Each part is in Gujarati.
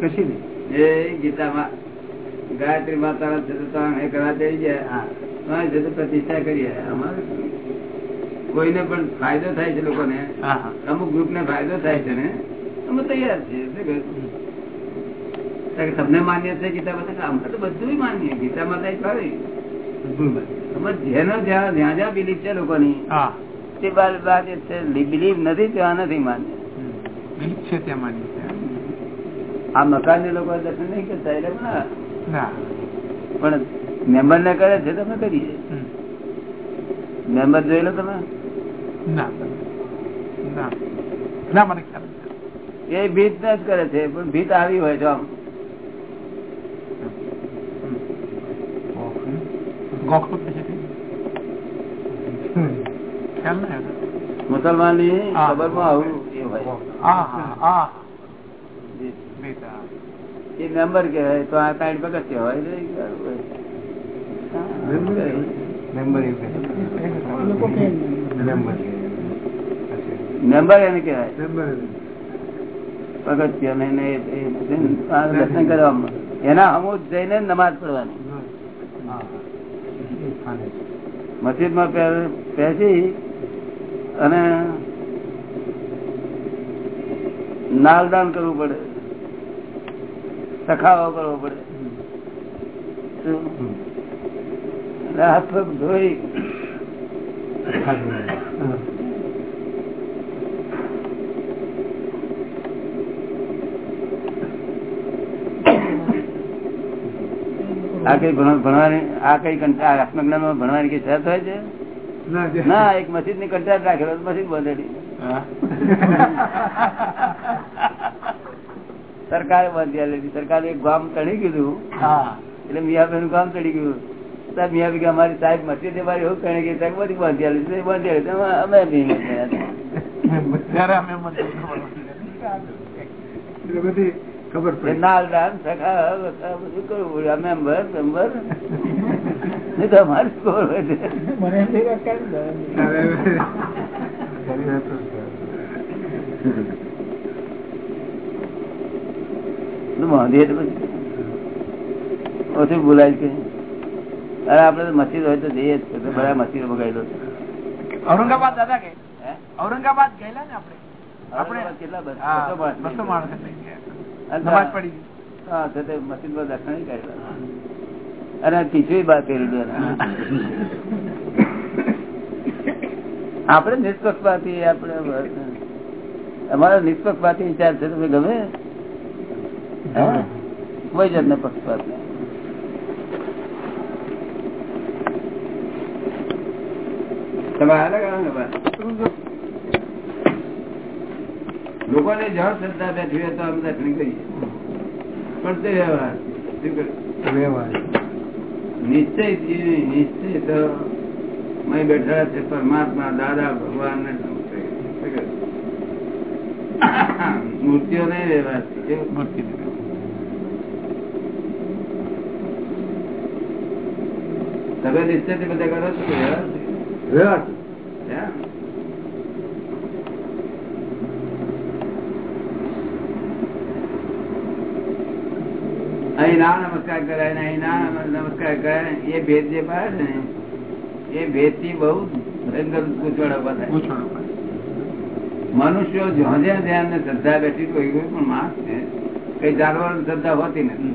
કશી નહીં. એ ગીતામાં ગાયત્રી માતા એ કરવા દઈ ગયા છે પ્રતિષ્ઠા કરીએ અમારે કોઈને પણ ફાયદો થાય છે લોકોને. અમુક ગ્રુપ ને ફાયદો થાય છે ને. અમે તૈયાર છીએ. તમને માન્ય છે ગીતા માતા અમે તો બધું માન્ય. ગીતા માતા જ ફાવે અમે જેનો જ્યાં જ્યાં જ્યાં બિલીફ છે લોકોની તે બાદ બાદ છે. બિલીફ નથી ત્યાં નથી માન્ય. બિલીફ છે ત્યાં માન્ય છે. આ મકાન ને લોકો દર્શન નહીં કરતા એટલે પણ મેમ્બર ને. કરે છે તમે કરીએ. મેમ્બર જોઈ લો તમે. એ ભીત ને જ કરે છે પણ ભીત આવી હોય આમ. છે આવ્યો. મુસલમાનની. ખબરમાં આવું એ હોય. એ મેમ્બર કહેવાય તો આ ત્રણ પગથિયા હોય મેમ્બર એને કહેવાય. પગથિયા ને એને દર્શન અમુક જઈને નમાજ પડવાની. મસ્જિદમાં બેસી અને નાલદાન કરવું પડે. સખાવો કરવો પડે. હાથ પગ ધોઈ. આ કઈ ભણ- ભણવાની આ કઈ કંટા- આત્મજ્ઞાનમાં ભણવાની કઈ શરત હોય છે? ના એક મસ્જિદની કંટાળ રાખેલો મસ્જિદ બંધેલી. સરકારે બાંધી લીધી. સરકારે એક ગામ ચડી ગયું હા. એટલે મિયાબેનનું ગામ ચડી ગયું. સાહેબ મિયાભાઈ કે અમારી સાહેબ મસ્જિદ મારી એવું તણી ગઈ સાહેબ બધી બાંધી આલી છે, એ બાંધી આલી છે. અમે અમે નહીં અમે બધી ખબર સખા બધું કરવું પડે નહીં તો અમારે શું હોય તો પછી ઓછું બોલાય છે અરે આપડે મસ્જિદ હોય તો જઈએ. બધા મસ્જિદ બગાડેલો ઔરંગાબાદ દાદા કે ઔરંગાબાદ ગયેલા ને આપડે આપડે કેટલા બસ? માણસ બસો માણસ થઈ ગયા. અને નમાજ પડી હા તો મસ્જિદમાં દર્શન કરેલા. અને ટીચું બાર કરેલું એને. નિષ્પક્ષપાતી આપણે અમારો નિષ્પક્ષપાતી વિચાર છે તમે ગમે હે? કોઈ જાતનો પક્ષપાત. લોકોને જ્યાં શ્રદ્ધા બેઠી હોય તો અમે દર્શન કરીએ પણ તે વ્યવહાર. શું નિશ્ચયથી નિશ્ચય તો મેં બેઠા છે પરમાત્મા દાદા ભગવાન ને? મૂર્તિઓ નહીં વ્યવહાર છે. મૂર્તિ દીધી. તમે નિશ્ચયથી બધા કરો છો. અહીં ના નમસ્કાર કરાય ને અહીં ના નમસ્કાર કરાય એ ભેદ જે પાડે ને એ ભેદથી બહુ ભયંકર ગૂંચવણ ઊભા. મનુષ્યો જ્યાં જ્યાં ધ્યાન ને શ્રદ્ધા બેઠી કોઈ કોઈ પણ માણસ છે કઈ જાનવર શ્રદ્ધા હોતી નથી.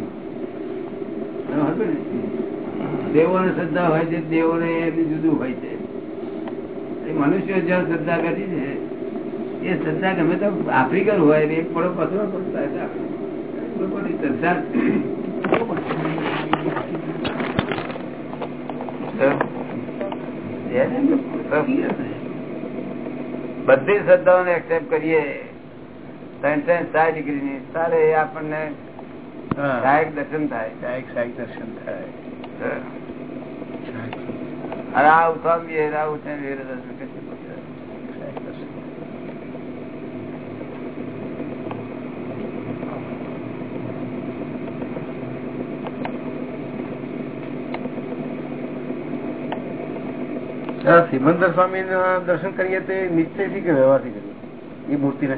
તમે દેવો ને શ્રદ્ધા હોય છે દેવો ને એમની જુદું હોય છે. એ મનુષ્યો જ્યાં શ્રદ્ધા કરી છે એ શ્રદ્ધા ગમે તો આફ્રિકન હોય એ પડો પથરો પડતા શ્રદ્ધા બધી શ્રદ્ધાઓને એક્સેપ્ટ કરીએ. ત્રણ ત્રણ સાત ડિગ્રી ની તારે આપણને સહાયક દર્શન થાય. સહાયક સહાયક દર્શન થાય. અને આ ઉઠાવીએ આ. સિમંદર સ્વામી દર્શન કરીએ તે નિશ્ચયથી કે વ્યવહારથી કરીએ? એ મૂર્તિ ને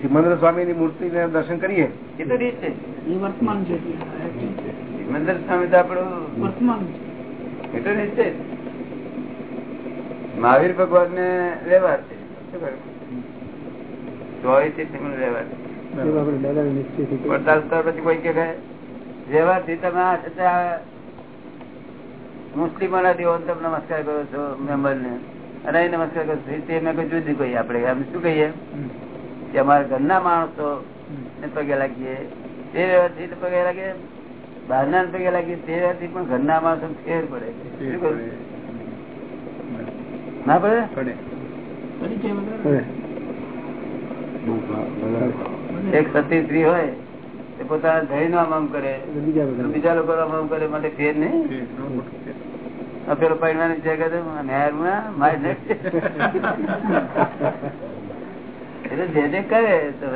સિમંદર સ્વામી ની મૂર્તિ ને દર્શન કરીએ? એ તો નિશ્ચય છે. એ વર્તમાન છે. સિમંદર સ્વામી તો આપણું વર્તમાન એ તો નિશ્ચય છે. મહાવીર ભગવાન ને વ્યવહાર છે. શું કરું? ચોવીસથી વ્યવહાર વડતાલ તો પછી કોઈ કે વ્યવહારથી તમે આ છતાં મુસ્લિમો ના દેવો તમે નમસ્કાર કરો છો મેમ્બર ને અને નમસ્કાર કરો છો. તે મેં કોઈ જુદી કહીએ આપડે અમે શું કહીએ? કે અમારા ઘરના માણસો ને પગે લાગીએ. તે વ્યવસ્થિત પગે લાગે. બહારના પગે લાગીએ. તે વ્યવહારથી પણ ઘરના માણસો ફેર પડે. શું કરું? ના પડે? એક સતી સ્ત્રી હોય તે પોતાના ધણી નો આમ કરે. બીજા લોકો આમ કરે માટે ફેર નહીં? પેલો પરિણામ નાખશે. એટલે જે જે કરે તો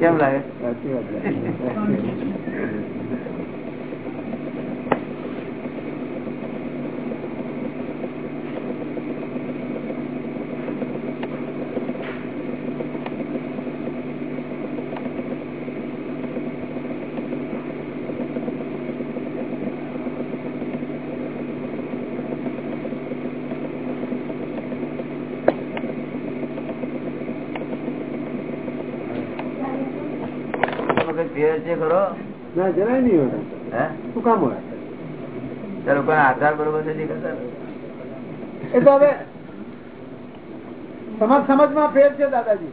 કેમ લાગે? વખત ફેર છે ખરો ના જરાય નહીં હોય. હે? શું કામ હોય? તારો કોઈ આધાર બરોબર નથી કરતા? એ તો હવે સમજ સમજમાં ફેર છે દાદાજી.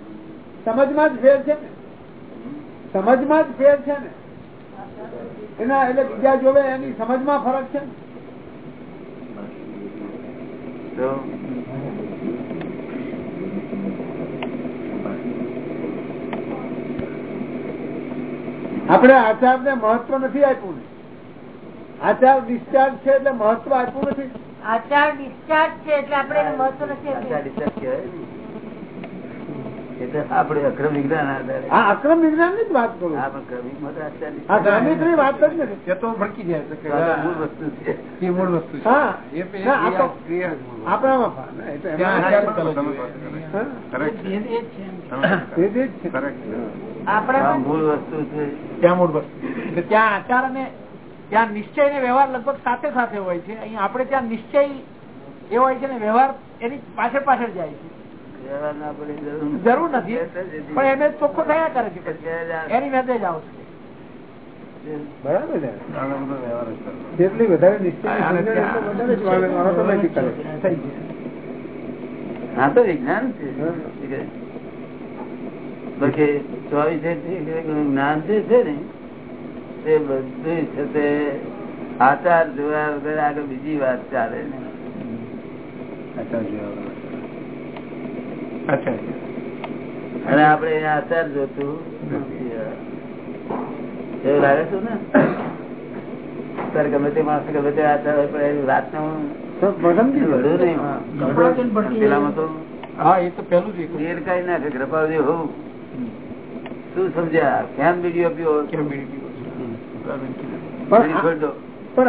સમજમાં જ ફેર છે ને? સમજમાં જ ફેર છે ને? એના એટલે બીજા જોવે એની સમજમાં ફરક છે ને? આપણે આચાર ને મહત્વ નથી આપ્યું આચાર ડિસ્ચાર્જ છે એટલે મહત્વ આપ્યું નથી. આચાર ડિસ્ચાર્જ છે એટલે આપણે એનું મહત્વ નથી આચાર આપ્યું. વિચાર કહેવાય ને. એટલે આપણે અક્રમ વિજ્ઞાન આધારે. આ અક્રમ વિજ્ઞાનની જ વાત કરું આ પણ ક્રમિકમાં તો આચાર આ વિચાર. ક્રમિકની વાત જ નથી. એ તો ભડકી જાય છે કે આ તો મૂળ વસ્તુ છે. એ મૂળ વસ્તુ મૂળ વસ્તુ. ત્યાં છે. મૂળ વસ્તુ ત્યાં મૂળ વસ્તુ. ત્યાં આચાર અને ત્યાં નિશ્ચય ને વ્યવહાર લગભગ સાથે સાથે હોય છે. અહીં આપણે ત્યાં નિશ્ચય એ હોય છે ને વ્યવહાર એની પાછળ પાછળ જાય છે. જરૂર જરૂર નથી. પણ એને ચોખ્ખો થયા કરે છે એની મેસેજ આવશે બરાબર છે. જ. જેટલી વધારે જાય. હા તો વિજ્ઞાન છે. બાકી ચોવીસ જ્ઞાન જે છે ને તે બધું છે તે આચાર જોયા વગર આગળ બીજી વાત ચાલે ને. આચાર જેવા. અને આપડે આચાર જોતું એવું લાગે છું ને? તારે ગમે તે માણસ ગમે તે આચાર હોય પણ એની વાત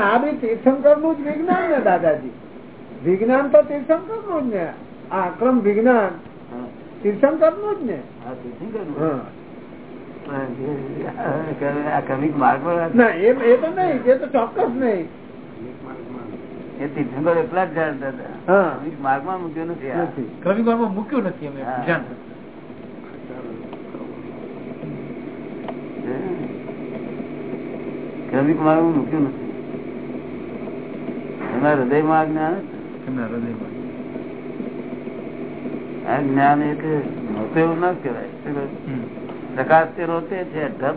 આ- બી તીર્થંકરનું જ વિજ્ઞાન ને દાદાજી. વિજ્ઞાન તો તીર્થંકરનું જ ને આ અક્રમ વિજ્ઞાન. તીર્થંકરનું જ ને હા, તીર્થંકરનું. હા. પણ આ ક્રમિક માર્ગ પર ના એ એ તો નહીં એ તો ચોક્કસ નહીં એ તીર્થંકર એકલા જ જાણતા હતા હા. ક્રમિક મૂક્યો નથી આ. નથી ક્રમિકવારમાં મૂક્યું નથી અમે હા. માર્ગ? ક્રમિક માર્ગ મૂક્યું નથી હૃદયમાં જ્ઞાન એમના હૃદયમાં આ જ્ઞાન એટલે નહોતું એવું ના કહેવાય. પ્રકાશ તે રોતે છે ઢબ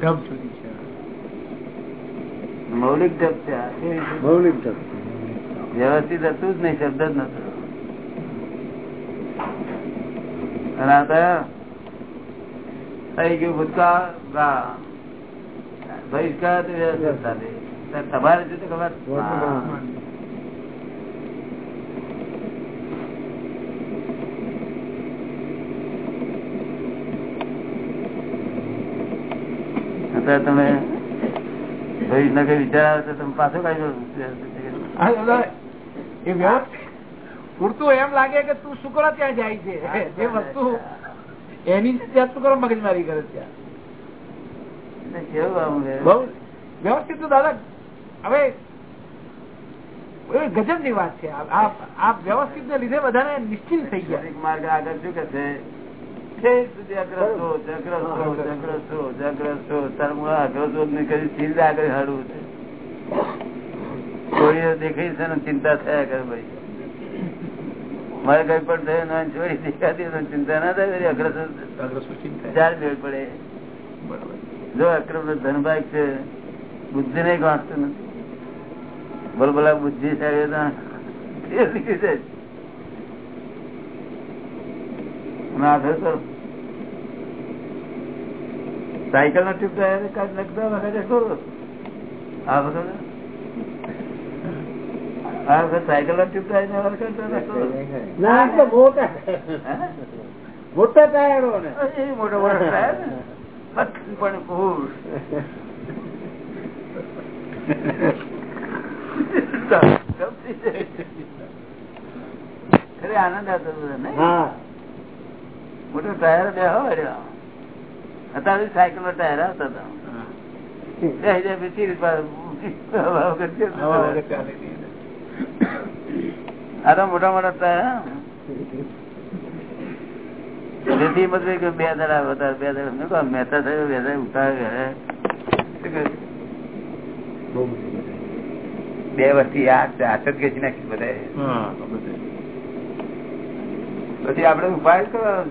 ઢબ સુધી છે. મૌલિક ઢબ છે છે? મૌલિક ઢબ. વ્યવસ્થિત હતું જ નહીં શબ્દ જ નતો અને આ થઈ ગયું ભૂતકાળ. બહિષ્કાર તમારે શું તો ખબર. વર્તમાન. તમે ભવિષ્ય ના વિચાર આવે તો તમે પાછો વ્યવસ્થિત પૂરતું એમ લાગે કે તું શુક્ર ત્યાં જાય છે. જે વસ્તુ એની ત્યાં શુક્ર મગજમારી કરે ત્યાં વ્યવસ્થિત તો દાદા હવે એ ગજબની વાત છે. આ- વ્યવસ્થિત ને લીધે બધાને નિશ્ચિત થઈ ગયા. માર્ગ આગળ શું કે છે? છેક સુધી અગ્રસ્તો જગ્રસ્તો જગ્રસ્તો જગ્રસ્તો તારે અગ્રસ્તો કરી સીધા આગળ હાડવું છે. છોડીઓ દેખાય છે ને ચિંતા થયા કરે ભાઈ. મારે કઈ પણ થયું ના છોડી દેખાતી ચિંતા ના થાય અગ્રસર. ચાર મેળ પડે. જો અક્રમ નો ધનભાગ છે બુદ્ધિ ને વાંચતું નથી. બોલ બોલા બુદ્ધિ સાહેબ ના થયો સાયકલ નો ટ્યુબ ટાયર લગતા વખતે શું આ વખતે? આ વખતે સાયકલ નો ટ્યુબ ટાયર ને વખતે. ના તો મોટા? મોટા ટાયરો ને. એ મોટો મોટો ટાયર પણ ફૂલ ખરે આનંદ આવતો મોટો ટાયર બે હોય અત્યારે સાયકલ ટાયર આવતા હતા. તો મોટા મોટા ટાયર મતલબ કે બે દડા વધારે બે દડા મહેતા થયો બે દડા કહ્યું? બે વર્ષથી આ હાથ જ ખેંચી નાખી બધા. પછી આપડે ઉપાય કરવાનો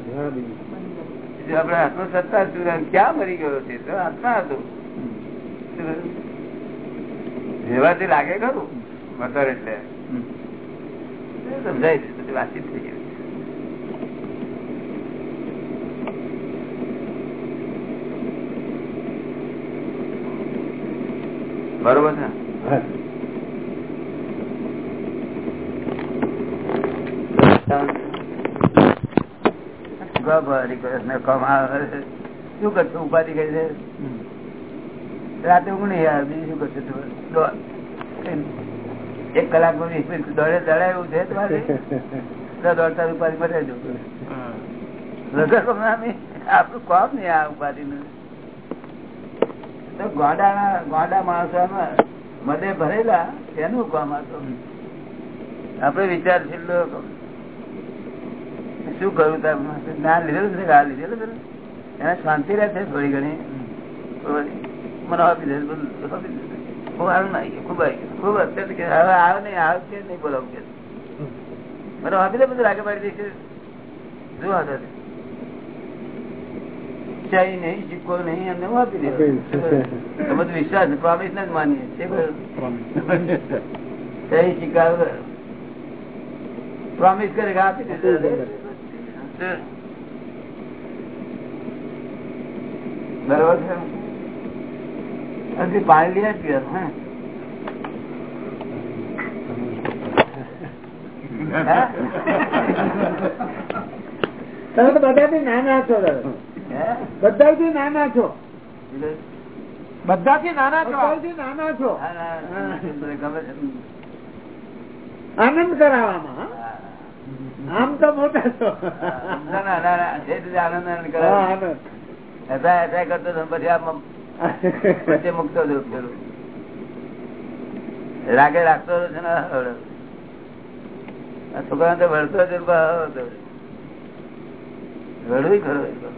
જો આપડે આત્મ સત્તા જ જોડે ક્યાં મરી ગયો છે? તો આત્મા હતો. શું કહ્યું? જેવાથી લાગે ખરું. મતર એટલે એ સમજાય છે. પછી વાતચીત થઈ ગઈ. બરોબર છે ગભરી કરે ને કમાવે છે. શું કરશો? ઉપાધિ કરી છે રાતે ઊંઘ નહીં આવે બીજું શું કરશો તમે? એક કલાક વીસ મિનિટ દોડે દડાય છે તમારે? દોડતા ઉપાધિ જો આપણું કોમ નહીં આ ઉપાધિ નું તો ગોડા ગોડા માણસો મદે ભરેલા એનું કામ હતું આપડે વિચાર છેલ્લો શું કરું જ્ઞાન લીધેલું છે આ લીધેલું છે એને શાંતિ રહે છે થોડી ઘણી. મને આપી દે દે ખૂબ સારું ના ખૂબ ખૂબ અત્યારે કે હવે આવે નહીં આવે નહીં બોલાવું કે. મને આપી દે બધું લાગે પાડી દઈશ શું ચાઈ નહીં સિક્કો નહીં એમને હું આપી દે બધું વિશ્વાસ પ્રોમિસ ને જ માનીએ છે સહી સિક્કા પ્રોમિસ કરે. કે આપી દે બરોબર છે? હજી પાણી લઈ પીએ હે? તમે તો બધાથી નાના છો? બધાથી નાના છો. બધાથી નાના છો. નાના છો. છે આનંદ કરાવવામાં. આમ તો મોટા છો જે આનંદ કરતો પછી આમ વચ્ચે મૂકતો. રાગે રાખતો છે ને. છોકરા તો વળતો હતો. વળવું ખરો એ તો.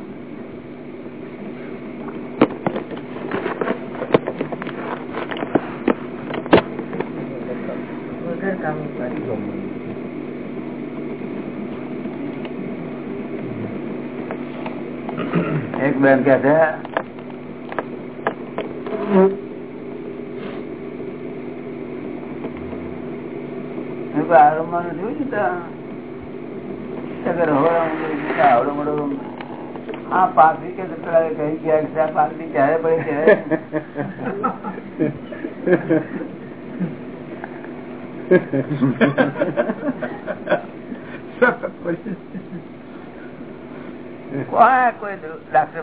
એક બેન કે છે મેં કહ્યું, આ રમવાનું જોયું છે ત્યાં? અગર હવે આવડો મોડો આ પાઘડી કે જતરાએ કહી ગયા કે છે ક્યારે પડી કોઈ ડાક્ટર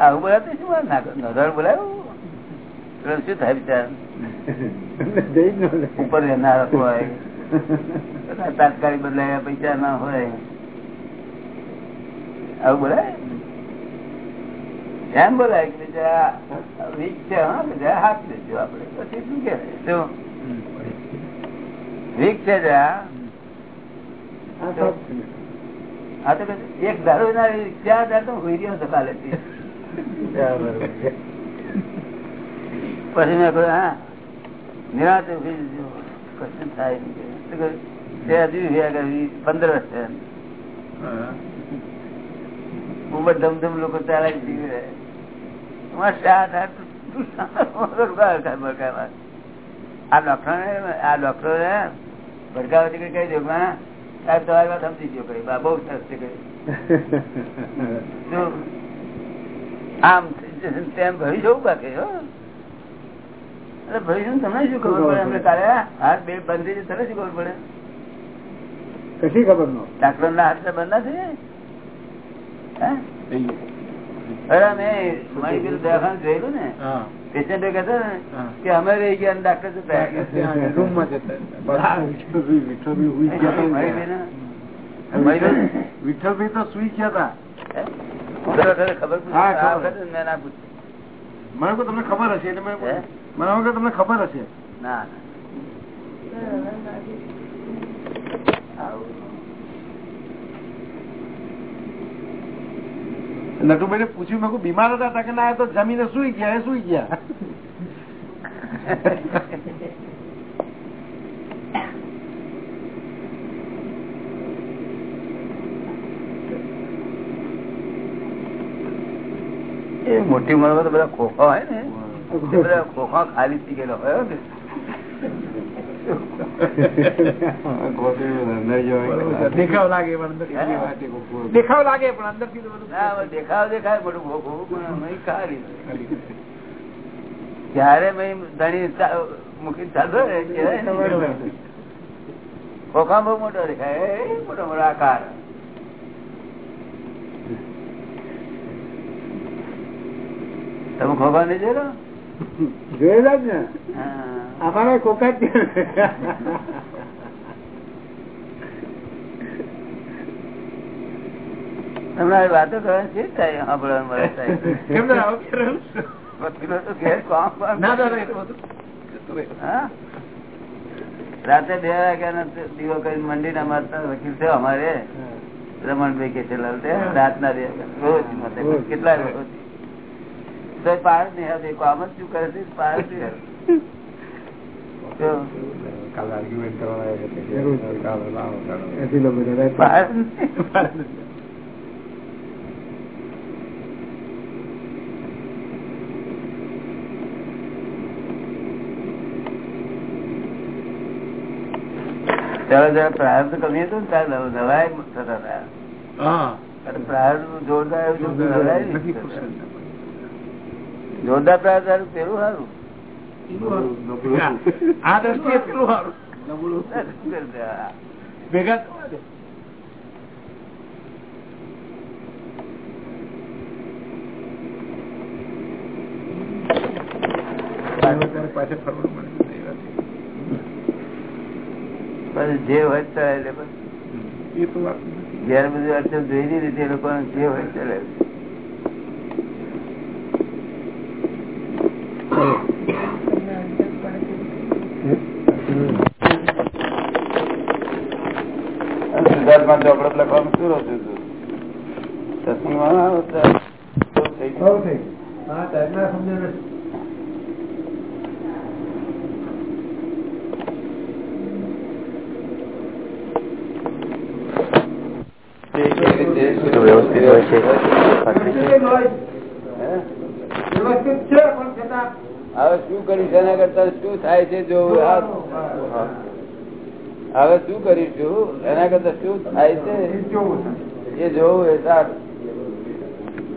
આવું બોલાતું શું નોંધાણ બોલાયું? શું થાય વિચાર ઉપર રહેનાર હોય. તાત્કાલિક બદલાયા પૈસા ના હોય. આવું બોલાય? એમ બોલાય કે બીજા વીક છે હા જરા હાથ લેજો આપડે. પછી શું કે? શું? વીક છે જરા આ તો એક દારૂ ના ત્યાં ધાર તો હોય રહ્યો હતો કાલે પછી મેં કહ્યું, હા, નિરાતે કશું થાય નહીં. પંદર વર્ષ ભડકાવા. આ ડોક્ટર આ ડોક્ટર ભડકાવા કહી દઉં, હા સાહેબ તમારી વાત સમજી ગયો કઈ બહુ સરસ છે કઈ આમ તેમ ભરી જવું બાકી હો. અરે ભરી તમને શું ખબર પડે? અમને કાલે હાથ બે બંધ તને શું ખબર પડે? કશી ખબર નો ડાક્ટર ના હાથ બંધ ના થઈ? અરે મેં મણિપુર દવાખાને જોયેલું ને? પેશન્ટ કહેતા ને કે અમે રહી ગયા ડાક્ટર વિઠ્ઠલભાઈ તો સુઈ ગયા હતા. મને કહો તમને ખબર હશે એટલે મેં હે? મને તમને ખબર હશે. ના ના. આવું. નટુભાઈ ને પૂછ્યું મેં બીમાર હતા? કે ના તો જમીને સુઈ ગયા એ સુઈ ગયા. એ મોટી મળવા તો બધા ખોખા હોય ને. બધા ખોખા ખાલી થઈ ગયેલા હોય ને. દેખાવ લાગે પણ દેખાવ લાગે પણ અંદરથી તો બધું ના હવે દેખાવ દેખાય મોટું ખોખું પણ અમે ખાલી. ત્યારે ધણી મૂકી ચાલતો. ખોખા બહુ મોટો દેખાય. એ મોટો મોટો આકાર. તમે ખોખા નહીં જોયેલો? જોયેલા જ ને? હા. અમારા કોક જ. છે. વાતો કરવાની છે થાય? સાંભળવાનું મળે? રાતે બે વાગ્યા દીવો કરી મંડી ના મારતા વકીલ છે અમારે. રમણભાઈ કે છે લાલ તે રાત ના બે રોજ મતે. કેટલા રોજ? પાર નહીં આવતી કામ જ શું કરે છે? પાર નહીં કાલે આર્ગ્યુમેન્ટ કરવા આવ્યા હતા કે કાલે લાવો કાલે. એસી લોકો બધા પાર જ નહીં. ત્યારે જયારે પ્રાર્થ કમી હતું ને ત્યારે નવાય થતા હતા પ્રાર્થ જોરદાર એવું તો નવાય નથી જોરદાર પ્રાર્થ સારું પેલું સારું આ દ્રષ્ટિ એટલું સારું. ભેગા. જે હોય તે ચાલે એટલે એ તો જયારે બધું અડચણ જોઈ રીતે લોકો જે હોય તે ચાલે સિદ્ધાર્થમાં ચોપડો લખવાનું શું રહ્યું હતું સત્સંગમાં આવો ત્યારે તો થઈ ગયું. બહુ લખવાનું શું ટાઈમના સમજણ નથી. વ્યવસ્થિત હોય છે. છે હવે શું કરીશ? એના કરતા શું થાય છે? જો હવે શું કરીશું એના કરતા શું થાય છે? એ જોવું એ સારું.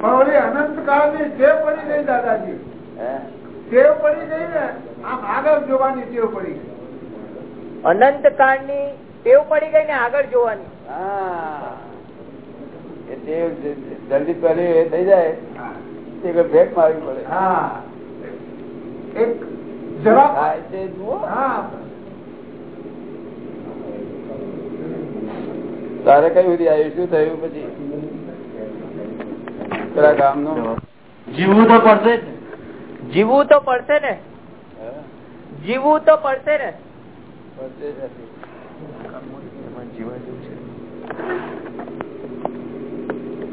પણ અનંત કાળની ટેવ પડી ગઈ દાદાજી. ટેવ પડી ગઈ ને આમ આગળ જોવાની ટેવ પડી ગઈ. અનંત કાળની ટેવ પડી ગઈ ને આગળ જોવાની. હા. એ ટેવ જલ્દી પડી એ થઈ જાય. તે કોઈ મારવી પડે. હા. એક જવાબ થાય છે જુઓ. હા. તારે કઈ સુધી આવ્યું શું થયું પછી? પેલા ગામનું જીવવું તો પડશે જીવવું તો પડશે ને. જીવવું તો પડશે ને.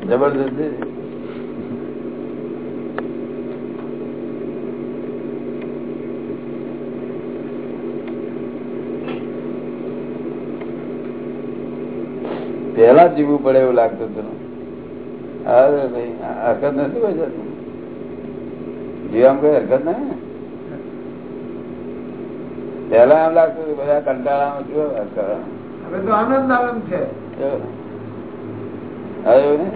જબરદસ્તી પેલા જીવવું પડે એવું લાગતું હતું અરે ભાઈ હરકત નથી હોય. જીવવામાં કોઈ હરકત નહીં ને પેલા એમ લાગતું બધા કંટાળામાં જો હરકત હવે તો આનંદ આનંદ છે જો. હવે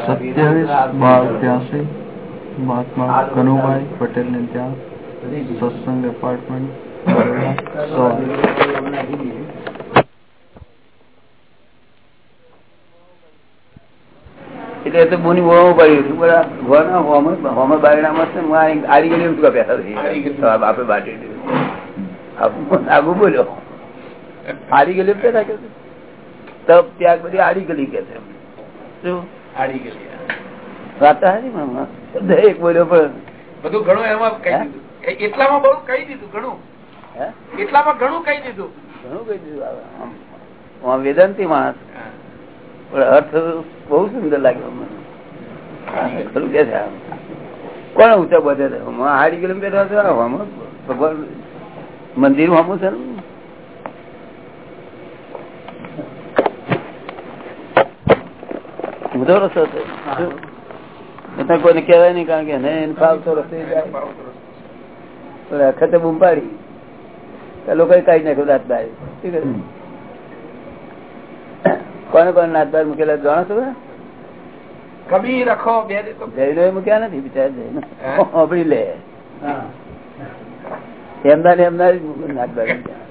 સત્યાવીસ બાર ત્યાસી મહાત્મા કનુભાઈ પટેલ ને ત્યાં સત્સંગ એપાર્ટમેન્ટ એટલે તો બોની બહુ પડ્યું હતું બધા ઘરના હોમ હોમ બારણામાં છે હું આ આડી ગલી ઉઠવા બેઠા બાટી આગુ બોલ્યો. આરી ગલી બેઠા કે તબ ત્યાગ બધી આરી ગલી કે છે શું આડી ગઈ વાતા હતી ને હમણાં. બોલ્યો પણ બધું ઘણું એમાં કહી દીધું. એટલામાં બહુ કહી દીધું ઘણું. એટલામાં ઘણું કહી દીધું. ઘણું કહી દીધું આવે. આમ- આમ વેદાંતી માણસ. પણ અર્થ બહુ સુંદર લાગ્યો મને. ખરું કે છે. કોણ ઊંચા બધે હાડી ગયેલું આ ભગવાન મંદિરમાં છે ને? ઊંધો રસ્તો એટલે કોઈને કહેવાય નહીં કારણ કે એને એને ફાવતો રસ્તો જાય. અખતે બૂમ પાડી. લોકો કાઢી નાખ્યું દાંતભાઈ ઠીક છે કોને કોને નાત મૂકેલા જાણો છો? કબીર અખો બે જૈનો એ મૂક્યા નથી બિચારા જૈનો હે? સાંભળી લે. એમના ને એમના જ મૂક્યા.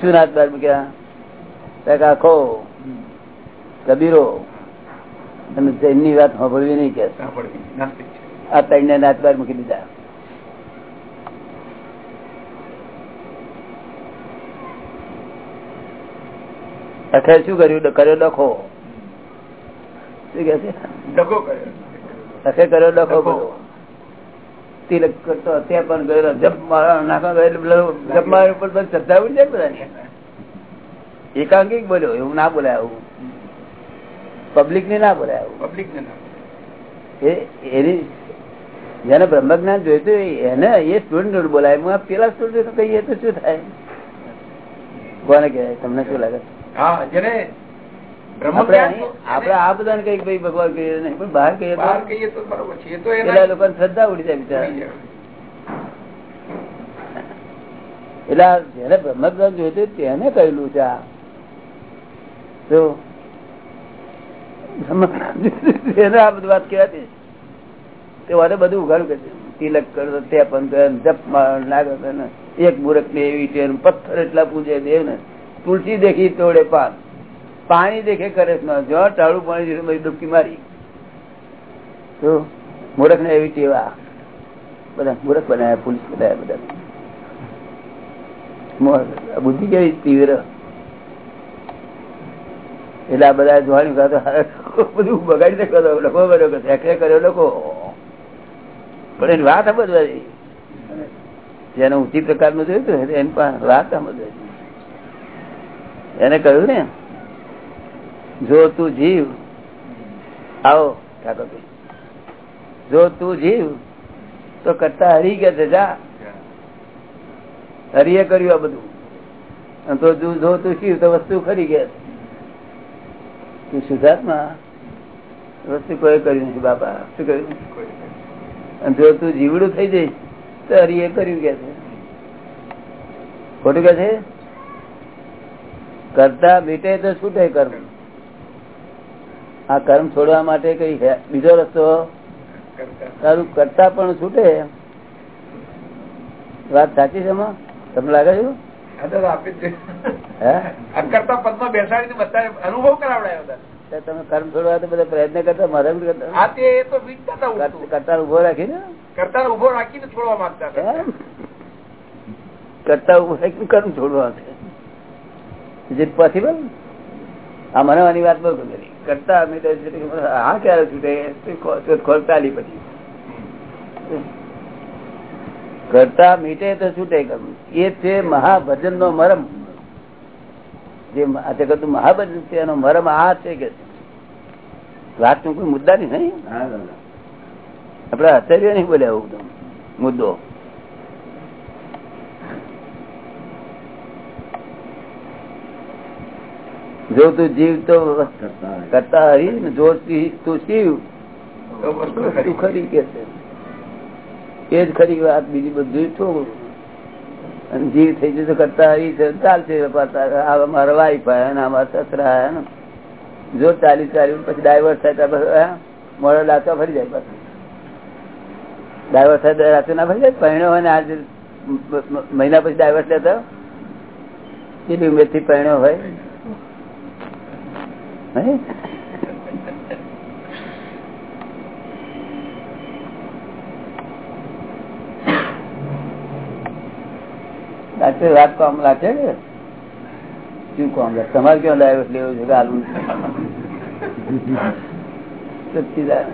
શું આખો કબીરો. જૈનની વાત સાંભળવી નહીં કે. આ ત્રણ નાત મૂકી દીધા. અખે શું કર્યું? કર્યો ડખો. શું કે છે? અખે કર્યો. ડખો કર્યો તિલક કરતો અત્યારે પણ ગયો જપ મારા નાખવા ગયો જપ મારા ઉપર બધા શ્રદ્ધા ઉડી જાય બધાની. એકાંકિક બોલ્યો એવું ના બોલાય આવું. પબ્લિક ને ના બોલાય આવું. પબ્લિક ને એની જેને બ્રહ્મજ્ઞાન જોઈતું હોય એને એ સ્ટુડન્ટ બોલાય. હું આ પેલા સ્ટુડન્ટ કહીએ તો શું થાય? કોને કહેવાય? તમને શું લાગે? આપણે આ બધા કઈ ભાઈ ભગવાન કહીએ નહીં પણ બહાર કહીએ બહાર કહીએ તો બરોબર છે. લોકો પેલા એના શ્રદ્ધા ઉડી જાય બિચારા. જાય. એટલે જયારે જેને બ્રહ્મજ્ઞાન જોઈતું તેને કહેલું છે આ. જો. વાત કહેવાતી. તે બધું તિલક કરો તે પણ જપ લાગે ને. એક મૂર્ખ ને એવી છે પથ્થર એટલા પૂજે દેવ ને. તુલસી દેખી તોડે પાન પાણી દેખે કરે જ ટાળું પાણી ડૂબકી મારી. તો મૂર્ખ ને એવી ટેવા બધા મૂરખ બનાવ્યા પોલીસ બનાવ્યા બધા. બુદ્ધિ કેવી તીવ્ર. એટલે આ બધા જોવાની બધું બગાડી નાખ્યો લખો બરોબર કર્યો લખો. પણ એની વાત સમજવાની જેને ઊંચી પ્રકારનું જોયું હતું એની પણ વાત સમજવાની એને કહ્યું ને, જો તું જીવ, આવો ઠાકોરભાઈ જો તું જીવ, તો કરતા હરી કે છે, જા. હરીએ કર્યું આ બધું. તો જો જો તું શિવ તો વસ્તુ ખરી ગયા જીવડું થઈ જઈશ, તો હરિએ કર્યું કે છે? ખોટું કે છે? કરતા મીટે તો છૂટે કર્મ. આ કર્મ છોડવા માટે કઈ બીજો રસ્તો? તારું કરતા પણ છૂટે વાત સાચી છે તમને લાગે છે? અનુભવ કરાવડાયો તમે કર્મ છોડવા બધા પ્રયત્ન કરતા મરમ કરતા ઊભો રાખીને કરતા ઊભો રાખીને છોડવા માંગતા? કરતા ઊભો રાખીને કર્મ છોડવા જીત ઇઝ ઇટ પોસિબલ આ મનાવાની વાત બહુ કરી કરતા અમે તો હા ક્યારે છૂટે ખોલતા પછી કરતા મીટે તો છૂટે એ છે મહાભજન નો મરમ. જે જગતનું મહાભજન છે એનો મરમ આ છે કે વાતનું કોઈ મુદ્દા નહીં નહીં આપડે આચાર્ય નહીં બોલ્યા એવું મુદ્દો. જો તું જીવ તો કરતા હરી ને જો તું શિવ તો. ખરી કે છે? એ જ ખરી વાત, બીજી બધું થોડું અને જીવ થઈ જતો કરતા આવી છે, ચાલશે મારા વાઈફ ને અમારા સસરા આવ્યા ને? જો ચાલી ચાલી પછી ડાયવર્સ થાય મોડો લાચો ફરી જાય પાછું. ડાયવર્સ થાય રાત્રે રાતે ના ફરી જાય? પહેણ્યો હોય ને આજે મહિના પછી ડાયવર્સ લેતા? કેટલી ઉમેરથી પહેણ્યો હોય હે? વાત કામ લાગે કે શું કોમ લાગે તમારે કેવો ડાયવર્સ લેવો છે? આલું પેલા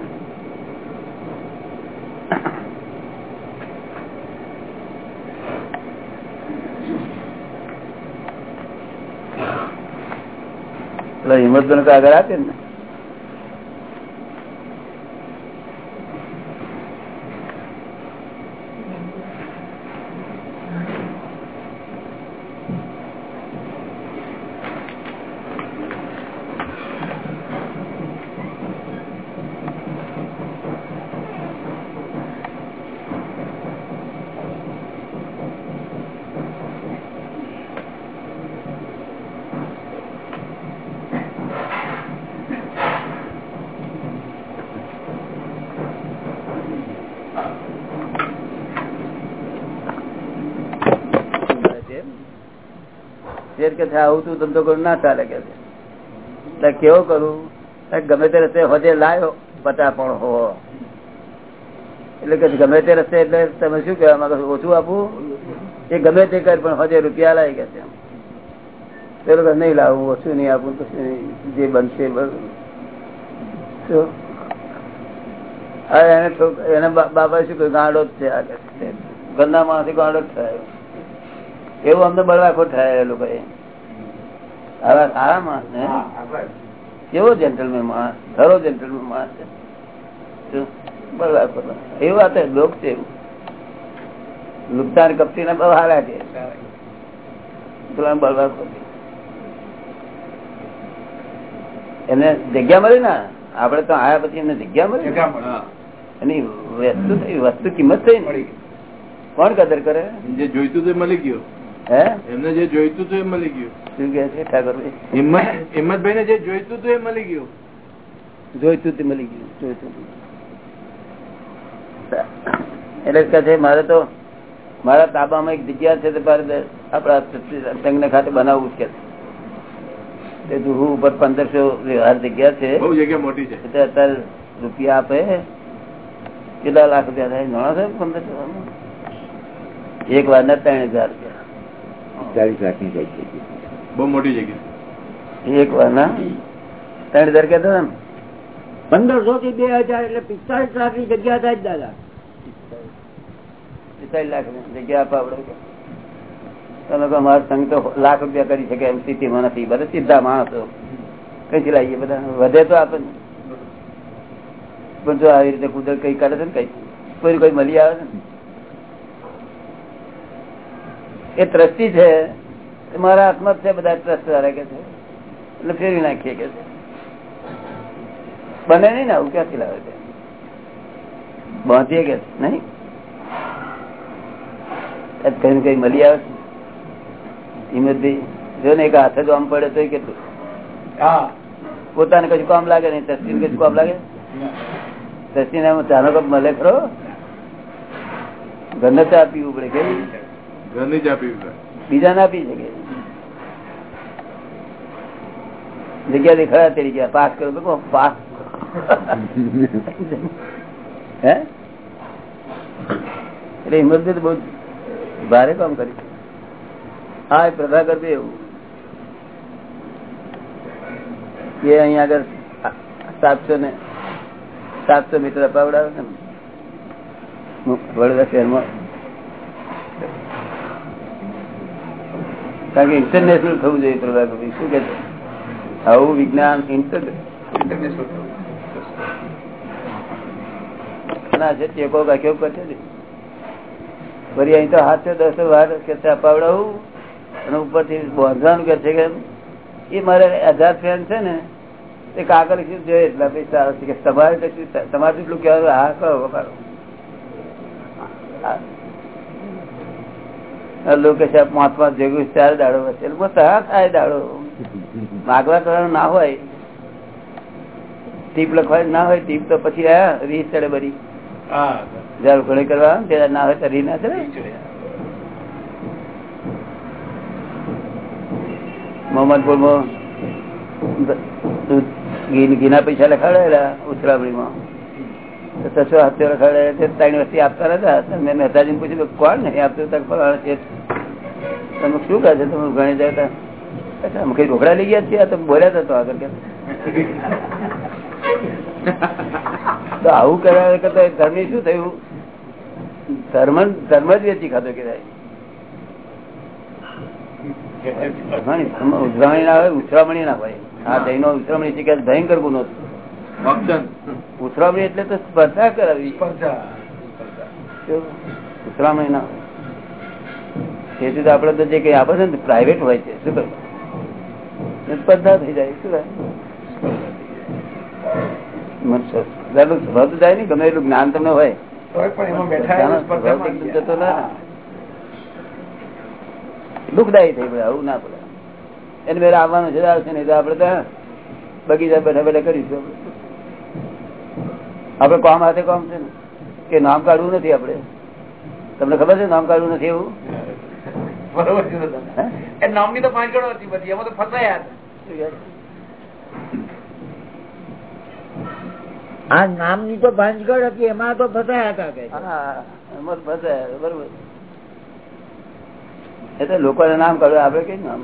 હિંમતભાઈ તો આગળ આપે ને? શેર કે આવું તું ધંધો કરું, ના ચાલે કે કેવો કરું? ગમે તે રસ્તે હોજે લાયો પટા પણ હો. એટલે કે ગમે તે રસ્તે એટલે તમે શું કહેવા માંગો? ઓછું આપવું એ ગમે તે કર, પણ હોજે રૂપિયા લાવી કે છે પેલો કે નહીં લાવું, ઓછું નહીં આપવું તો જે બનશે? હવે એને બાપા શું કહ્યું? ગાંડો જ છે આ કે છે. ગંદા માણસ ગાંડો જ થયો. એવું અમને બળવાખોર થયા એ લોકો આવા સારા માણસ ને? કેવો જેન્ટલમેન માણસ? ખરો જેન્ટલમેન માણસ છે. બળવાખોર એવું આ તો લોક છે એવું. લુપ્તાન કપટી ને બહુ હારા છે. બળવાખોર છે. જગ્યા મળી ને? આપડે તો આયા પછી એમને જગ્યા મળી મળે. એની વસ્તુ થઈ વસ્તુ કિંમત થઈ ને? મળી ગઈ. કોણ કદર કરે? જે જોઈતું એ મળી ગયું. એમને જે જોઈતું હતું એ મળી ગયું. શું કે છે હિંમતભાઈ ને જે જોઈતું હતું એ મળી ગયું. જોઈતું તે મળી ગયું જોઈતું એટલે કહે છે મારે તો મારા તાબામાં એક જગ્યા છે આપડા સંઘને ખાતે બનાવવું જ કે છે. તે દુહુ ઉપર પંદરસો વ્યવહાર જગ્યા છે. બહુ જગ્યા મોટી છે. એટલે અત્યારે રૂપિયા આપે. કેટલા લાખ રૂપિયા થાય? જાણો સાહેબ પંદરસો? એક વાર ના ત્રણ હજાર ચાલીસ લાખની જગ્યા બહુ મોટી જગ્યા. એક વાર ના ત્રણ હજાર કહેતો ને. પંદરસો થી બે હજાર એટલે પિસ્તાલીસ લાખની જગ્યા થાય દાદા. પિસ્તાલીસ લાખ જગ્યા આપવા આપડે તમે કહો મારો સંઘ તો લાખ રૂપિયા કરી શકે એમ સ્થિતિમાં નથી. બધા સીધા માણસો. કઈ લાવીએ બધા? વધે તો આપણને પણ જો આવી રીતે કુદરત કઈ કરે છે ને કઈ કોઈ કોઈ મળી આવે છે ને. એ ટ્રસ્ટી છે મારા હાથમાં છે બધા ટ્રસ્ટ વાળા કે છે. એટલે ફેરવી નાખીએ કે છે. બને નહીં ને આવું ક્યાંથી લાવે છે? બાંધીએ કે નહીં? કઈ કઈ મળી આવે હિંમતભાઈ જો ને એક હાથે જો આમ પડે તો કેટલું? હા. પોતાને કશું કામ લાગે નહીં? તસ્તીને કશું કામ લાગે? તસ્તીને ચાનો કપ મળે ખરો? ઘરને ચા પીવું પડે કે બીજા ના પી શકે જગ્યા દેખાડા તેરી ગયા. પાસ કરો તો પાસ. એટલે હિંમત બહુ ભારે કામ કરી. હા, એ પ્રથા કરતી એવું. એ અહીંયા આગળ સાતસો ને સાતસો મીટર અપાવડાવે ને? વડોદરા શહેરમાં કારણ કે ઇન્ટરનેશનલ થવું જોઈએ પ્રભાકર ભાઈ. શું કે આવું વિજ્ઞાન અહીં તો હાથે દસ વાર કે અપાવડાવું અને ઉપરથી બાંધવાનું કે છે કે એ મારે હજાર ફેન છે ને તે કાગળ શું જોઈએ એટલા પૈસા તમારે તમારે એટલું કહેવાનું હા કરો વપારો લોકો છે પાંચ પાંચ ભેગું ચાર દાડો વચ્ચે. થાય દાડો. માગવા કરવાનું ના હોય. ટીપ લખવાની ના હોય ટીપ તો પછી આયા રીસ ચડે બરી જયારે ઘણી કરવા ત્યારે ના હોય તો રી ના ચડે. મોહમ્મદપુરમાં ઘીના પૈસા લખાડેલા ઉછરામણીમાં તો છસો લખાડે તે ત્રણ વસ્તી આપતા હતા મેં મહેતાજી પૂછ્યું કે કોણ નહીં આપતું? તક ફલાણા છે. તમે શું કહે છે? તમે ગણી જાય અમે કઈ રોકડા લઈ ગયા છીએ? તમે બોલ્યા હતા તો આગળ કે. તો આવું કરાવે કરતા ધર્મ શું થયું? ધર્મ ધર્મ જ વેચી ખાતો કહેવાય. ઉજવણી ના હોય ઉછરામણી ના હોય. આ જૈનો ઉછરામણી શીખ્યા છે, ભયંકર ગુનો છે. ઉછરામણી એટલે તો સ્પર્ધા કરાવી. ઉછરામણી ના તેથી તો આપડે તો જે કઈ આપે છે ને પ્રાઇવેટ હોય છે શું કહ્યું સ્પર્ધા થઈ જાય શું થાય? તો જાય ને ગમે એટલું જ્ઞાન તમને હોય. જતો ના દુઃખદાયી થઈ પડે આવું ના પડે. એને મેળા આવવાનું છે આવશે નહીં તો આપડે તો બગીચા બેઠા બેઠા કરીશું. આપડે કામ હાથે કોમ છે ને? કે નામ કાઢવું નથી આપડે તમને ખબર છે નામ કાઢવું નથી એવું? બરોબર છે દાદા. હે? એ નામની તો પાંચ ગણો હતી બધી એમાં તો ફસાયા. આ નામની તો ભાંજગડ હતી એમાં તો ફસાયા હતા કે? હા એમાં બરોબર. લોકોને નામ કાઢવું આપડે કઈ નામ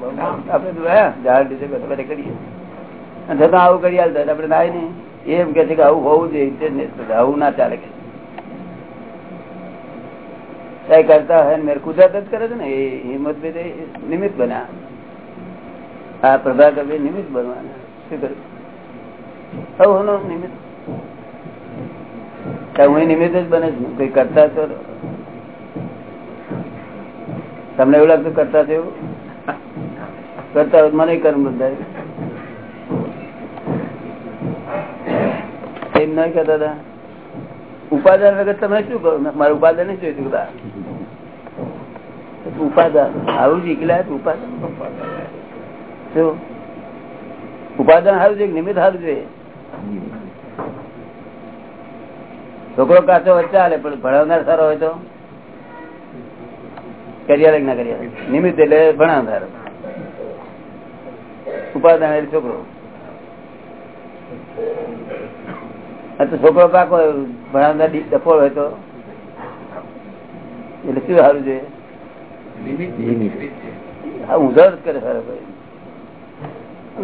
આપડે તો હે, ઝાડ લીધે બધા બધા કરીએ. છતાં આવું કરી હાલતા આપડે નાય નહીં. એમ કે છે કે આવું હોવું જોઈએ તે આવું ના ચાલે કે. કરતા હોય ને કુદરત જ કરે છે ને, એ હિંમત ભાઈ નિમિત્ત બન્યા આ પ્રભાકર ભાઈ નિમિત્ત બનવાના. શું કરું? હવ નિમિત્ત. હું નિમિત્ત જ બને છે કઈ કરતા છો તમને એવું લાગતું કરતા એવું? કરતા તો મને કર્મ બંધાય. એમ નહીં કહેતા હતા. ઉપાદાન વગર તમે શું કરો? મારું ઉપાદાન નહીં જોઈતું બધા ઉપાદાન. આવું શીખલા ઉપાદાન. શું ઉપાદાન સારું છે નિમિત્ત સારું છે. છોકરો કાચો વચ્ચે હાલે પણ ભણાવનાર સારો હોય તો? કરિયા ના કરિયા નિમિત્ત એટલે ભણાવનાર. ઉપાદાન એટલે છોકરો. છોકરો પાકો હોય, ભણાવનાર ડફોળ હોય તો. એટલે શું સારું છે? ઉધાર કરે સારો ભાઈ.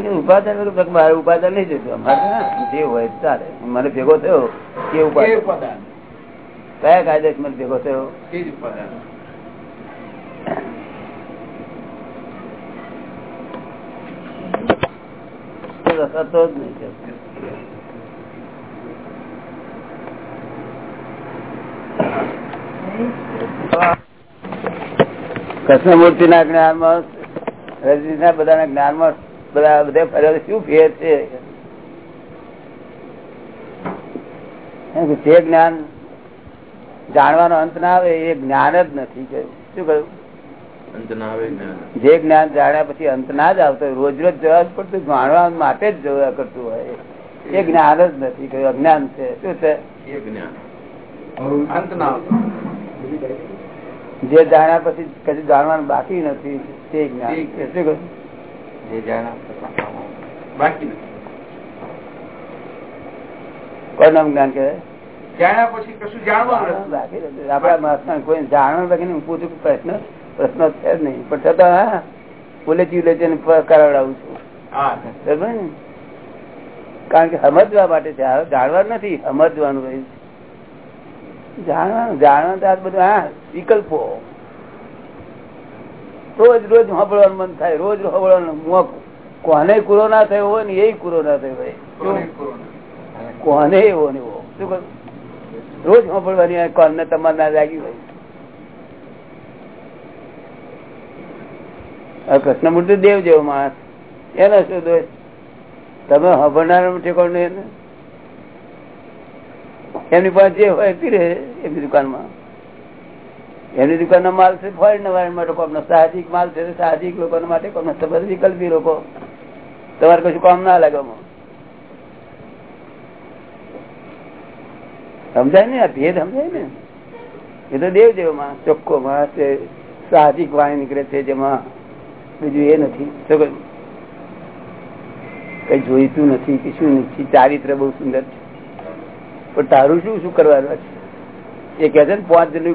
ઉપાદાન મારે ઉપાદાન નહીં જોતું અમારે જે હોય ચાલે. મને ભેગો થયો કે ઉપાદાન. કયા કાયદે મને ભેગો થયો? રસાતો જ નહીં કૃષ્ણમૂર્તિ ના જ્ઞાનમાં રજનીશ ના બધા જ્ઞાનમાં બધા બધા ફર્યા. શું ફેર છે? જે જ્ઞાન જાણવાનો અંત ના આવે એ જ્ઞાન જ નથી. કહ્યું શું કહ્યું? અંત ના આવે જ્ઞાન. જે જ્ઞાન જાણ્યા પછી અંત ના જ આવતો હોય, રોજ રોજ જવા જ પડતું જાણવા માટે જ જોયા કરતું હોય. એ જ્ઞાન જ નથી. કયું અજ્ઞાન છે. શું છે? અંત ના આવતો. જે જાણ્યા પછી કદી જાણવાનું બાકી નથી તે જ્ઞાન જે જાણ્યા બાકી નથી. કોનું નામ જ્ઞાન કહેવાય? જાણ્યા પછી કશું જાણવાનું બાકી નથી. આપણા કોઈ જાણવાનું બાકી હું પૂછું પ્રશ્ન પ્રશ્ન છે જ નહીં. પણ છતાં હા ઉલેચી ઉલેચી કરાવડાવું છું. કારણ કે સમજવા માટે છે. જાણવાનું નથી સમજવાનું હોય. છે. જાણવાનું જાણવાનું તો આ બધું હા વિકલ્પો. રોજ રોજ સાંભળવાનું મન થાય રોજ સાંભળવાનું કોને કુરો ના થયો હોય ને એ કુરો ના થયો હોય. કોને એવો ને એવો? શું કહું? રોજ સાંભળવાની કોને તમારે ના લાગી હોય. કૃષ્ણમૂર્તિ દેવ જેવો માણસ. એનો શું દોષ? તમે સાંભળનાર ઠેકો નહીં એમની પાસે જે હોય રહે એમની દુકાનમાં. એમની દુકાનનો માલ છે ફોરેન માટે કોમનો સાહજિક માલ છે, સાહજિક લોકો માટે કોમનો વિકલ્પી લોકો. તમારે કશું કામ ના લાગે સમજાય ને ભેદ સમજાય ને? એ તો દેવ દેવમાં ચોખ્ખો માણસ સાહજિક વાણી નીકળે છે જેમાં બીજું એ નથી. કઈ જોઈતું નથી કે શું નથી. ચારિત્ર બહુ સુંદર છે. પણ તારું શું શું કરવાનું છે? એ કહે છે ને, પાંચ જણ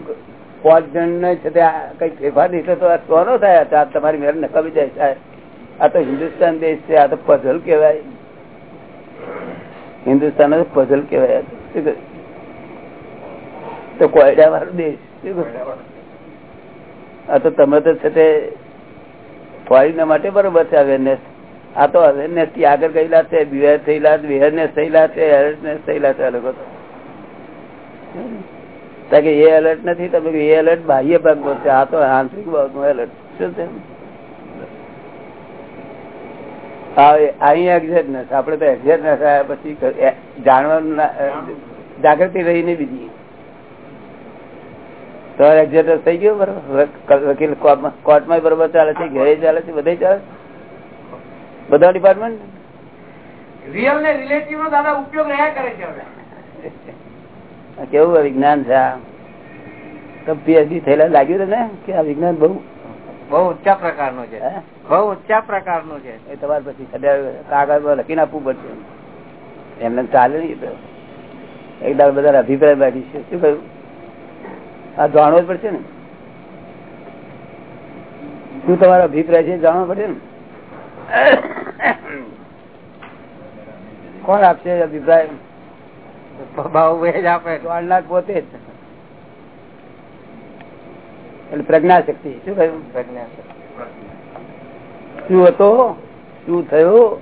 પાંચ જણ છે તમારી મેળ નકામી જાય સાહેબ. આ તો હિન્દુસ્તાન દેશ છે, આ તો પઝલ કહેવાય. હિન્દુસ્તાન પઝલ કહેવાય. તો. કોયડા વાળો દેશ આ તો તમે તો છે તે ફોરીના માટે બરોબર છે અવેરનેસ આ તો અવેરનેસથી આગળ ગયેલા છે બિવેર થયેલા બિહેરનેસ થયેલા છે એલર્ટનેસ થયેલા છે લોકો તો. કે એ એલર્ટ નથી, તમે એ એલર્ટ બાહ્ય ભાગમાં છે. આ તો આંતરિક ભાગનું એલર્ટ શું છે અહીં એક્ઝેક્ટનેસ આપણે તો એક્ઝેક્ટનેસ આવ્યા પછી જાણવાનું જાગૃતિ રહી નહીં બીજી. તો એક્ઝેક્ટ થઈ ગયો બરોબર? વકીલ કોર્ટમાં બરોબર ચાલે છે, ઘરે ચાલે છે, બધે ચાલે બધા ડિપાર્ટમેન્ટ રિયલ ને રિલેટિવ નો દાદા ઉપયોગ રહ્યા કરે છે કેવું વિજ્ઞાન છે? આ? પીએચડી થયેલા લાગ્યું ને કે આ વિજ્ઞાન બહુ? બહુ ઊંચા પ્રકારનું છે. બહુ ઊંચા પ્રકારનું છે. એ તમારે પછી કાગળ લખીને આપવું પડશે. એમને ચાલે નહીં તો. એક દાડ બધા અભિપ્રાય બાકી છે. શું કહ્યું? આ જાણવો જ પડશે ને. શું તમારો અભિપ્રાય છે જાણવો પડશે ને? કોણ આપશે અભિપ્રાય? બહુ એ જ આપે. જાણનાર પોતે જ. એટલે પ્રજ્ઞા શક્તિ શું કહ્યું? પ્રજ્ઞા છે. શું હતો? શું થયું?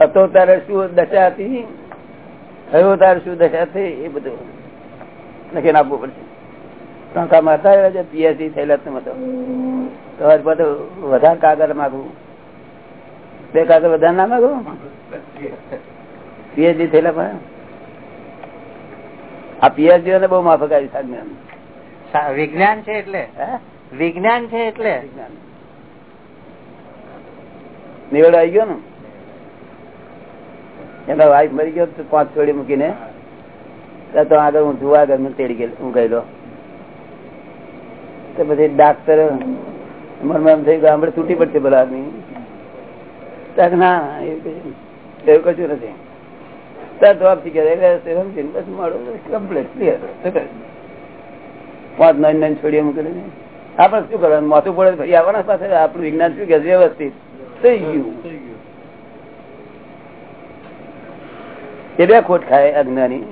હતો તારે શું દશા હતી? થયો તારે શું દશા થઈ? એ બધું લખીને આપવું પડશે. ટંકા મારતા આવ્યા છે પીએચડી થયેલા તમે તો. તમારે બધું વધારે કાગળ માગવું. બે કાગળ વધારે ના માગવું? પીએચડી થયેલા પણ આ પીએચડી ને બહુ માફક આવી સાહેબ વિજ્ઞાન છે એટલે? વિજ્ઞાન છે એટલે? નિવડ આવી ગયો ને? એના વાઈફ મરી ગયો પાંચ છોડી મૂકીને. તો આગળ હું જોવા આગળ તેડી ગયેલો હું ગયેલો. તો પછી ડાક્ટર મનમાં એમ થઈ ગયું આપણે તૂટી પડશે પેલા આદમી. ના એવું કશું નથી. જવાબ બસ આપણે વિજ્ઞાન શું કે વ્યવસ્થિત. થઈ ગયું. એ બે ખોટ ખાય અજ્ઞાની.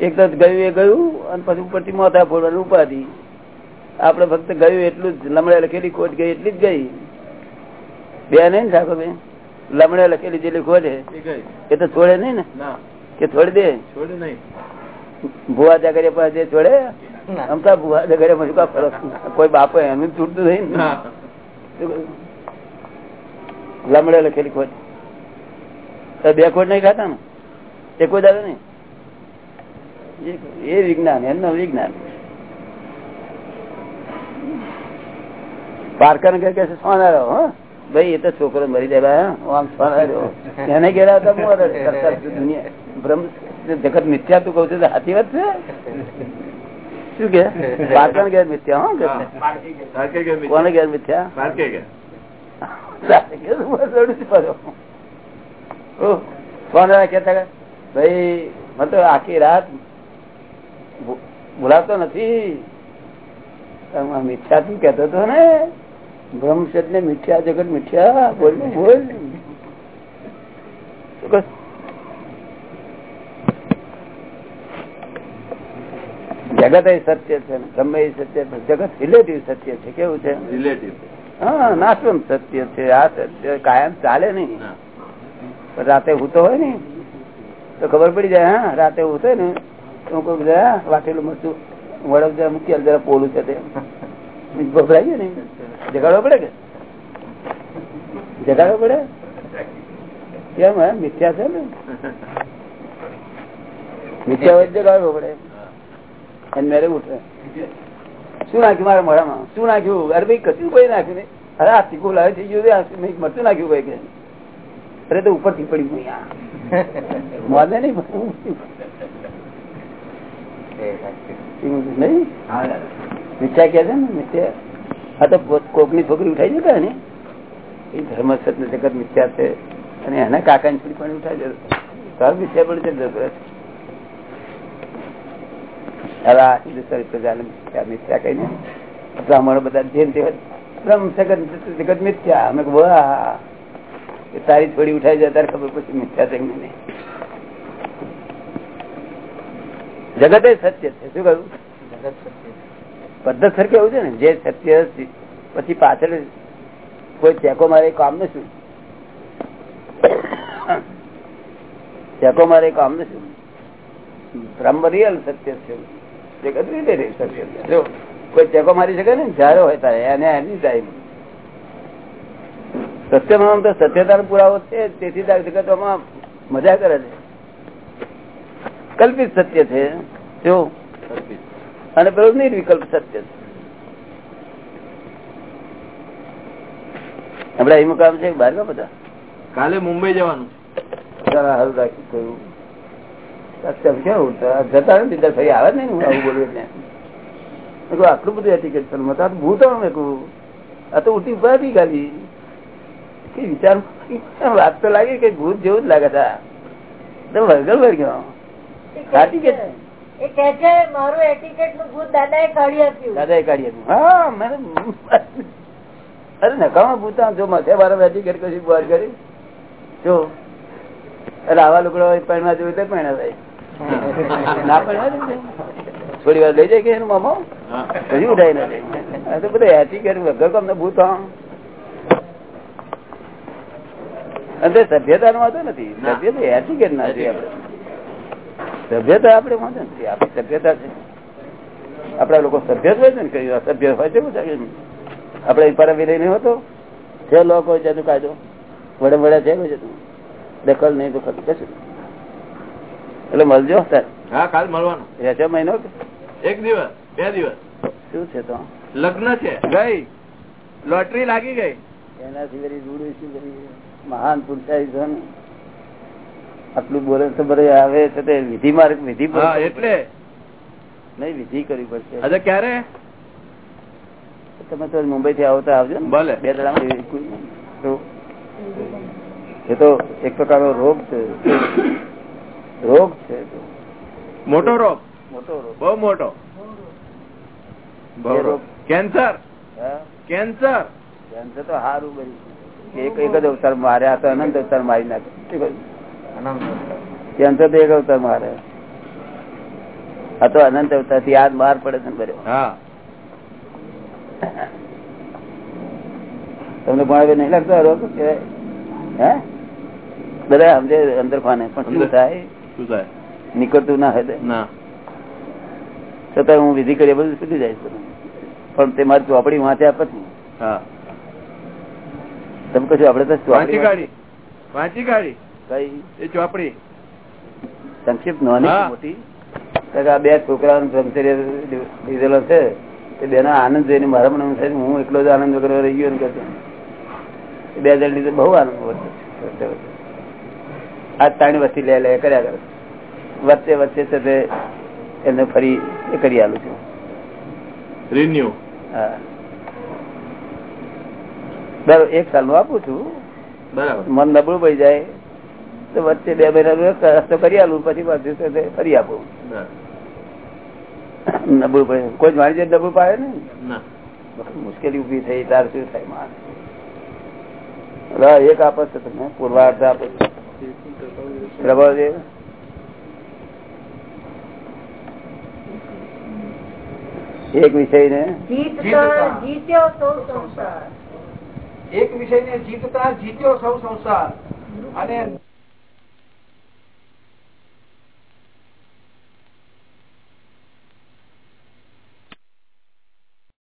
એક તો ગયું એ ગયું, અને પછી ઉપરથી મોથા ફોડવાની ઉપાધિ. આપડે ફક્ત ગયું એટલું જ લમડે લખેલી ખોટ ગઈ એટલી જ ગઈ. બે નહીં ને ઠાકોર લમડે લખેલી જે છે, એ તો છોડે નઈ ને? કે છોડી દે? છોડે નહીં. ભુવા જાગરે પાસે છોડે અમતા ભુવા જાગરે માં કા ફરક? કોઈ બાપો એનું છૂટતું નહીં લમડે લખેલી ખોટ. તો બે ખોટ નહીં ખાતા ને? એ કોઈ દાદા નહીં? એ- વિજ્ઞાન એમનું વિજ્ઞાન. પારકર કે સોનારો હો? ભાઈ એ તો છોકરો મરી જાય એને ઘેરા દુનિયા. બ્રહ્મ જગત મિથ્યા તું કઉ છું સાચી વાત છે? શું કે? પાટણ ગેર મિથ્યા હો. કોને ગેર મિથ્યા? પારકે ગયા. કે રડું છું પાછો. ઓહ, કોણ જણા કહેતા કે, ભાઈ મને તો આખી રાત ભૂલાતો નથી. મિથ્યા તું કેતો હતો ને? બ્રહ્મસદ ને મીઠ્યા જગત મીઠ્યા બોલ બોલ. જગત એ સત્ય છે બ્રહ્મ એ સત્ય છે જગત રિલેટિવ સત્ય છે કેવું છે? રિલેટિવ હા નાશવંત સત્ય છે આ સત્ય કાયમ ચાલે નહીં. રાતે ઉતો હોય ને તો ખબર પડી જાય હા રાતે ઉતો ને હું કહું વાટેલું મરચું વડક જરા મૂકી જરા પોલું છે તે. ભભરાઈ ગયો ને જગાડવો પડે કે? જગાડવો પડે? કેમ હે મિથ્યા છે ને? મિથ્યા હોય જગાડવો પડે. અને મેરે ઉઠે. શું નાખ્યું મારા મોઢામાં? શું નાખ્યું? અરે ભાઈ કશું કોઈ નાખ્યું નહીં. અરે આ તીખું લાવે થઈ ગયું મરતું નાખ્યું કઈ કે. અરે તો ઉપરથી પડી ગયું યાર મોદે નહીં નહીં? મિથ્યા કે છે ને, મિથ્યા. આ તો કોકની છોકરી ઉઠાઈ જતા ને એ ધર્મ સત્ય જગત મિથ્યા છે અને એના કાકાની છોકરી પણ ઉઠાઈ જતો સર મિથ્યા પણ છે બ્રાહ્મણો બધા જેમ તે જગત જગત મિથ્યા. અમે વાહ! તારી થોડી ઉઠાઈ જાય ત્યારે ખબર પછી મિથ્યા છે નહીં. જગત એ સત્ય છે. શું કહ્યું? પદ્ધત કેવું છે ને? જે સત્ય પછી પાછળ કોઈ ચેકો મારે કામ ને શું? ચેકો મારે કામ ને શું? બ્રહ્મ રિયલ સત્ય છે. મારી શકે ને, જયારે હોય ત્યારે, એને તો સત્યતા પુરાવો છે, તેથી તાર મજા કરે છે. કલ્પિત સત્ય છે. જો અને પેલું નિર્વિકલ્પ સત્ય છે. આપડે અહીં મુકામ છે બહાર ના બધા? કાલે મુંબઈ જવાનું. હારું રાખ્યું કહ્યું જતા નથી ફરી આવે જ નહીં હું આવું બોલું એટલે. આટલું બધું એટિકેટ છે. મત આ તો ભૂત મેં આ તો ઉઠી ઊભા ખાલી. કઈ વિચાર વાત તો લાગે કે ભૂત જેવું જ લાગે તા વર્ગલ વર્ગ્યો સાચી કે? એ કે ભૂત દાદા અરે જો માથે મારા એટિકેટ કશી કરી? જો. એટલે આવા લુગડો પહેણવા ના પહેણવા થોડી વાર લઈ જાય કે એનું મામો? હજી ઉઠાય ના તો બધા એટીકેટ વગર તમને ભૂત, હા. અને સભ્યતા નો વાંધો નથી. સભ્યતા એટિકેટ ના છે આપણે. સભ્યતા આપણે વાંધો નથી. આપણી સભ્યતા છે. આપડા લોકો સભ્ય હોય છે ને કઈ અસભ્ય હોય છે આપડે પરમ વિલય નહીં હોતો છે લોકો જતું કાયદો. વડે વડે છે કોઈ જતું દખલ નહીં. તો કશું એટલે મળજો સર હા કાલ મળવાનું. રહેશે મહિનો એક દિવસ બે દિવસ. શું છે તો? લગ્ન છે. ગઈ. લોટરી લાગી ગઈ. એનાથી વળી રૂડું શું કરી મહાન પુરુષારી છે ને. આટલું બોલે તો બધે આવે છે તે વિધિ માર્ગ વિધિ એટલે. નહીં વિધિ કરવી પડશે. ક્યારે? તમે તો મુંબઈ થી આવતા આવજો ને. ભલે. બે દડા એ તો એક પ્રકારનો રોગ છે. રોગ છે મોટો રોગ? મોટો રોગ. બહુ મોટો? બહુ રોગ. કેન્સર? હા. કેન્સર? કેન્સર તો સારું બન્યું. એક એક જ અવતાર માર્યા તો અનંત અવતાર મારી નાખે. કહ્યું? તો એક અવતાર મારે. આ તો અનંત અવતારથી યાદ બહાર પડે છે તમને ભણાવે નહીં લાગતો હરો કે હે? બધા સમજે અંદર ખાને પણ શું થાય? શું થાય? નીકળતું ના હદે. ના. છતાં હું વિધિ કરીએ બધું સુધી જાય છે. પણ તે મારી ચોપડી વાંચે પછી. હા. તમે કશું આપડે તો વાંચી કાઢી. વાંચી કાઢી. કઈ? એ ચોપડી સંક્ષિપ્ત નાની મોટી. આ બે છોકરા લીધેલો છે. તે બેનો આનંદ જોઈને મારા મને થાય હું એટલો જ આનંદ વગર રહી ગયો કે બે જણ લીધે બહુ આનંદ આ ત્રણ વસ્તી લે લે કર્યા કરે. વચ્ચે વચ્ચે છે તે એને ફરી એ કરી આલું છું. રિન્યુ હા. બરાબર એક સાલનું આપું છું. બરાબર. મન નબળું પડી જાય. તો વચ્ચે બે મહિના રસ્તો કરી આલું પછી પાછું ફરી આપું. નબળું પડે. કોઈ મારી જાય નબળું પાડે ને. મુશ્કેલી ઊભી થઈ તાર શું થાય માણસ એક આપે છે તમે પૂર્વાર્થ આપે છે. પ્રભાવદેવ એક વિષય ને? જીતતા જીત્યો સૌ સંસાર. એક વિષય ને જીતતા જીત્યો સૌ સંસાર. અને